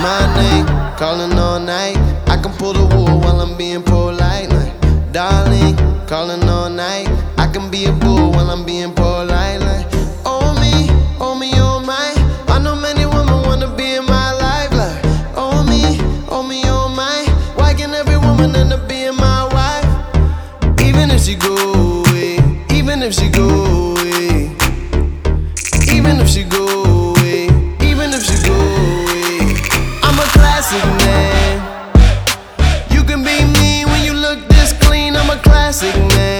My name, calling all night. I can pull the wool while I'm being polite. Like, darling, calling all night. I can be a bull while I'm being polite. Like, oh me, oh me, oh my. I know many women wanna be in my life. Like, oh me, oh me, oh my. Why can every woman end up being my wife? Even if she go away, even if she go away, even if she go I'm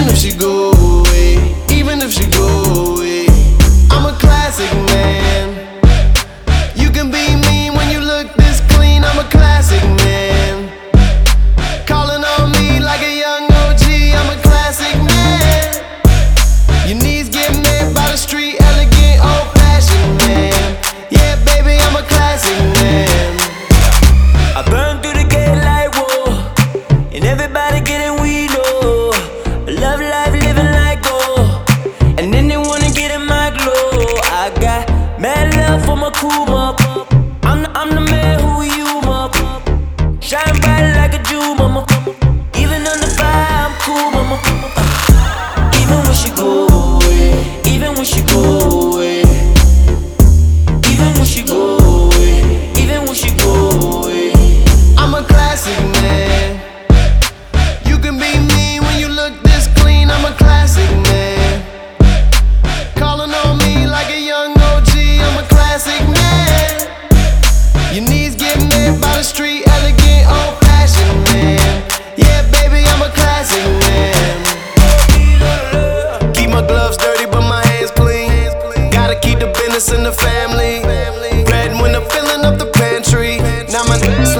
even if she go away, even if she go away. I'm a classic man. You can be me when you look this clean. I'm a classic man. Calling on me like a young OG. I'm a classic man. Your knees get met by the street, elegant, old fashioned man. Yeah, baby, I'm a classic man. I burn through the gate like whoa, and everybody getting weed mad love for my crew, mama. I'm the, I'm the man who you, mama. Shine bright like a jewel, mama.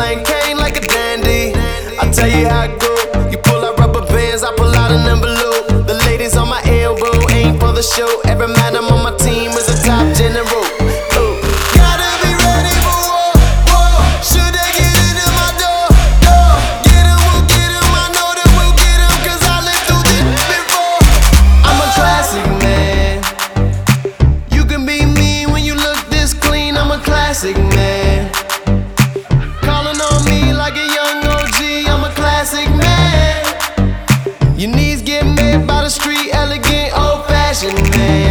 Slang cane like a dandy. I tell you how it go. You pull out rubber bands, I pull out an envelope. The ladies on my elbow ain't for the show. Every man I'm on my team in me.